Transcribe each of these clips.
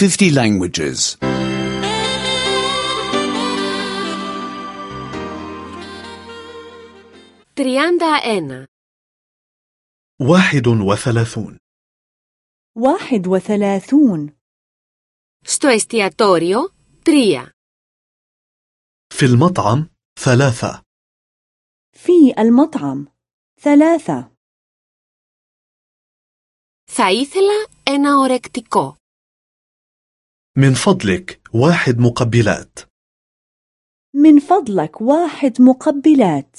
50 languages. 31. واحد وثلاثون واحد وثلاثون Στο εστιατόριο 3. في المطعم ثلاثة في المطعم ثلاثة Θα ήθελα ένα ορεκτικό. من فضلك واحد مقبلات من فضلك واحد مقبلات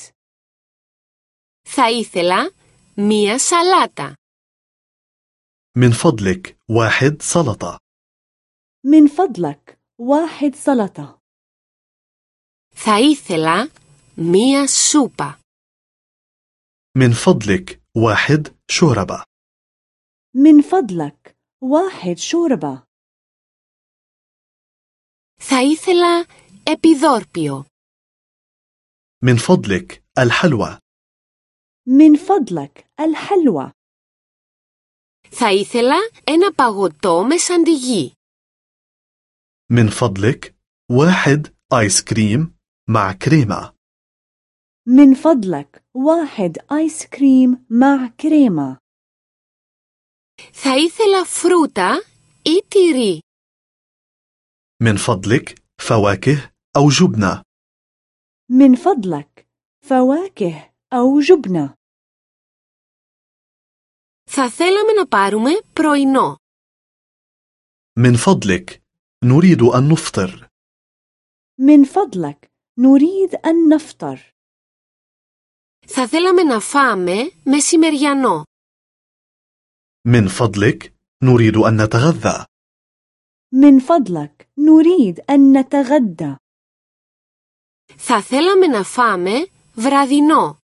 Θα ήθελα μία σαλάτα. من فضلك واحد سلطة من فضلك واحد سلطة Θα ήθελα μία σούπα. من فضلك واحد شوربة من فضلك واحد شوربة Θα ήθελα επιδόρπιο. من فضلك الحلوى من فضلك الحلوى Θα ήθελα ένα παγωτό με σαντιγί. من فضلك واحد آيس كريم مع كريمة من فضلك واحد آيس كريم مع كريمة Θα ήθελα φρούτα ή τυρί. من فضلك فواكه أو جبنة من فضلك فواكه أو جبنة Θα θέλαμε να πάρουμε πρωινό. من فضلك نريد أن نفطر من فضلك نريد أن نفطر Θα θέλαμε να φάμε μεσημεριανό. من فضلك نريد أن نتغذى من فضلك نريد أن نتغدى Θα θέλαμε να φάμε βραδινό.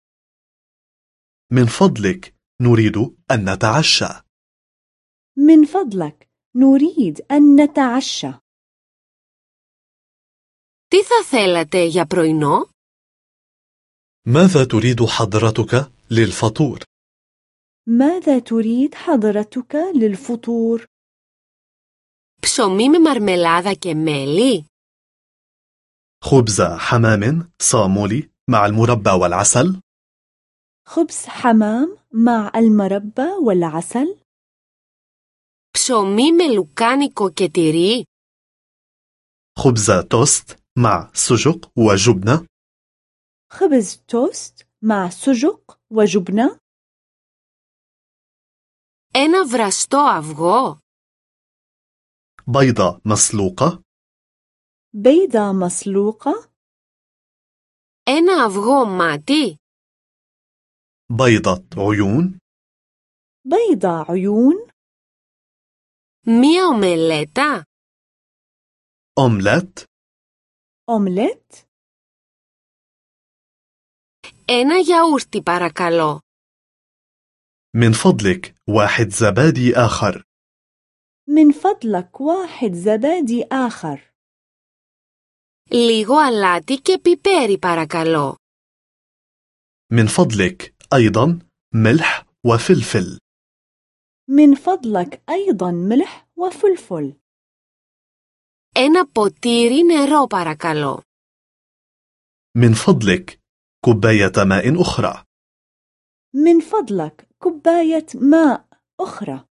من فضلك نريد أن نتعشى من فضلك نريد أن نتعشى Τι θα θέλατε για πρωινό? ماذا تريد حضرتك للفطور؟ ماذا تريد حضرتك للفطور؟ Ψωμί με μαρμελάδα και μέλι? خبز حمام صامولي مع المربى والعسل خبز حمام مع المربى والعسل؟ Ψωμί με λουκάνικο και τυρί? خبز توست مع سجق وجبنة خبز توست مع سجق وجبنة؟ Ένα βραστό αυγό? بيضة مسلوقة؟ بيضة مسلوقة؟ أنا أفغو ماتي. بيضة عيون؟ بيضة عيون؟ مي أومليتا أومليت؟ أومليت؟ أنا ياورتي باراكالو من فضلك واحد زبادي آخر. من فضلك واحد زبادي آخر Λίγο αλάτι και πιπέρι παρακαλώ. من فضلك أيضا ملح وفلفل من فضلك أيضا ملح وفلفل Ένα ποτήρι νερό παρακαλώ. من فضلك كوباية ماء أخرى من فضلك كوباية ماء أخرى